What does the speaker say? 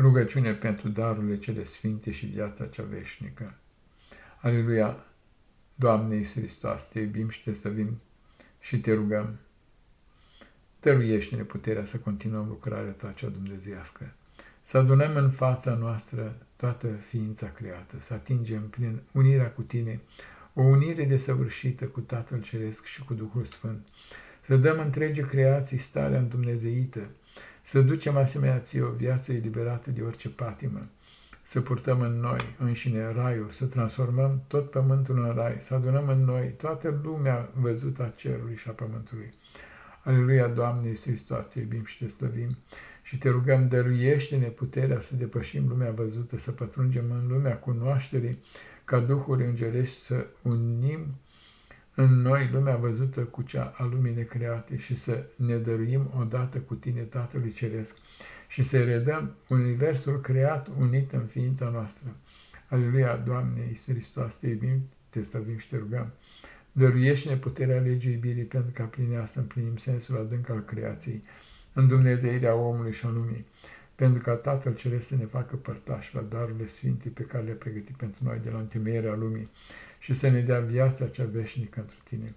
Rugăciune pentru darurile cele sfinte și viața cea veșnică. Aleluia! Doamne Iisus Hristos, te iubim și te stăvim și te rugăm. Dăruiește-ne puterea să continuăm lucrarea ta cea dumnezeiască, să adunăm în fața noastră toată ființa creată, să atingem prin unirea cu tine o unire desăvârșită cu Tatăl Ceresc și cu Duhul Sfânt, să dăm întregi creații starea îndumnezeită, să ducem asemenea ție o viață eliberată de orice patimă, să purtăm în noi înșine raiul, să transformăm tot pământul în rai, să adunăm în noi toată lumea văzută a cerului și a pământului. Aleluia, Doamne Iisus Hristos, te iubim și te slăvim și te rugăm, dăruiește-ne puterea să depășim lumea văzută, să pătrungem în lumea cunoașterii, ca Duhul Îngerești să unim în noi lumea văzută cu cea a lumii necreate și să ne dăruim odată cu tine, Tatălui Ceresc, și să redăm universul creat unit în ființa noastră. Aleluia, Doamne, Iisus Hristos, te iubim, te stăvim și te rugăm. Dăruiește-ne puterea legii iubirii pentru ca prin ea să împlinim sensul adânc al creației, în Dumnezeirea omului și a lumii, pentru ca Tatăl Ceresc să ne facă părtași la darurile sfinte pe care le-a pregătit pentru noi de la întemeierea lumii, și să ne dea viața cea veșnică întru tine.